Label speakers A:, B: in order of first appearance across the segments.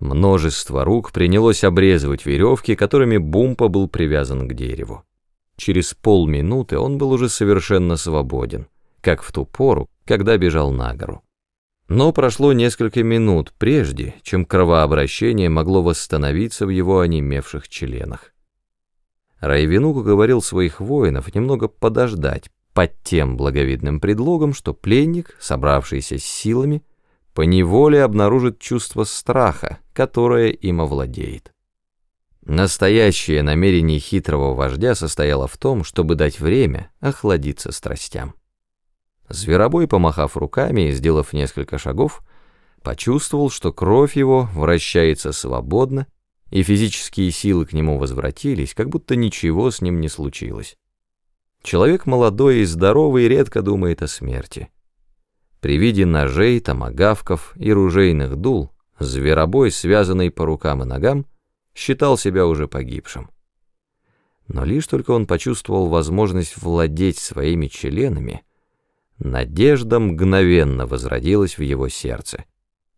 A: Множество рук принялось обрезывать веревки, которыми Бумпа был привязан к дереву. Через полминуты он был уже совершенно свободен, как в ту пору, когда бежал на гору. Но прошло несколько минут прежде, чем кровообращение могло восстановиться в его онемевших членах. Райвенук уговорил своих воинов немного подождать под тем благовидным предлогом, что пленник, собравшийся с силами, поневоле обнаружит чувство страха, которое им овладеет. Настоящее намерение хитрого вождя состояло в том, чтобы дать время охладиться страстям. Зверобой, помахав руками и сделав несколько шагов, почувствовал, что кровь его вращается свободно, и физические силы к нему возвратились, как будто ничего с ним не случилось. Человек молодой и здоровый редко думает о смерти. При виде ножей, томагавков и ружейных дул, зверобой, связанный по рукам и ногам, считал себя уже погибшим. Но лишь только он почувствовал возможность владеть своими членами, надежда мгновенно возродилась в его сердце.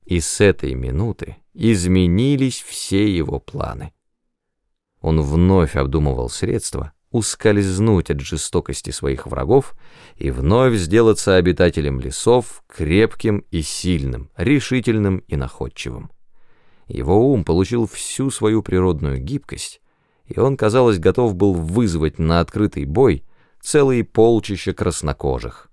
A: И с этой минуты изменились все его планы. Он вновь обдумывал средства, ускользнуть от жестокости своих врагов и вновь сделаться обитателем лесов крепким и сильным, решительным и находчивым. Его ум получил всю свою природную гибкость, и он, казалось, готов был вызвать на открытый бой целые полчища краснокожих.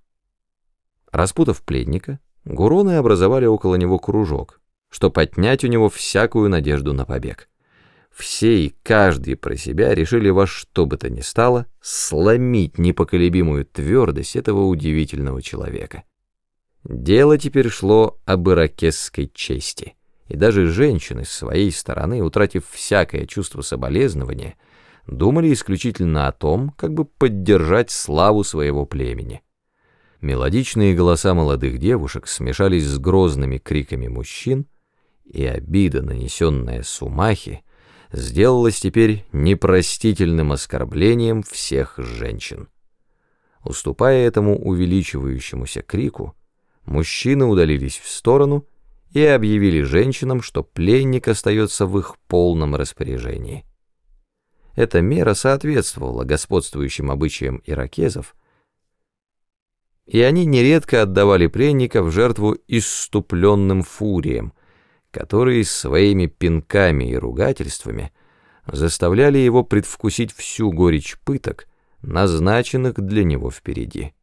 A: Распутав пленника, гуроны образовали около него кружок, чтобы отнять у него всякую надежду на побег. Все и каждый про себя решили во что бы то ни стало сломить непоколебимую твердость этого удивительного человека. Дело теперь шло об иракесской чести, и даже женщины с своей стороны, утратив всякое чувство соболезнования, думали исключительно о том, как бы поддержать славу своего племени. Мелодичные голоса молодых девушек смешались с грозными криками мужчин, и обида, нанесенная Сумахи, сделалось теперь непростительным оскорблением всех женщин. Уступая этому увеличивающемуся крику, мужчины удалились в сторону и объявили женщинам, что пленник остается в их полном распоряжении. Эта мера соответствовала господствующим обычаям иракезов, и они нередко отдавали пленника в жертву исступленным фуриям, которые своими пинками и ругательствами заставляли его предвкусить всю горечь пыток, назначенных для него впереди.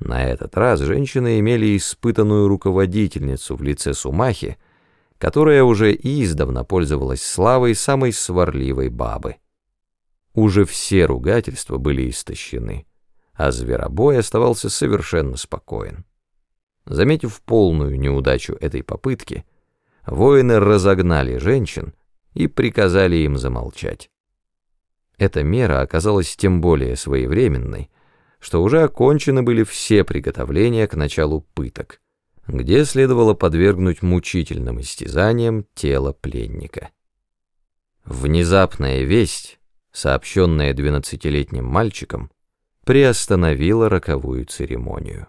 A: На этот раз женщины имели испытанную руководительницу в лице Сумахи, которая уже издавна пользовалась славой самой сварливой бабы. Уже все ругательства были истощены, а зверобой оставался совершенно спокоен. Заметив полную неудачу этой попытки, воины разогнали женщин и приказали им замолчать. Эта мера оказалась тем более своевременной, что уже окончены были все приготовления к началу пыток, где следовало подвергнуть мучительным истязаниям тело пленника. Внезапная весть, сообщенная двенадцатилетним мальчиком, приостановила роковую церемонию.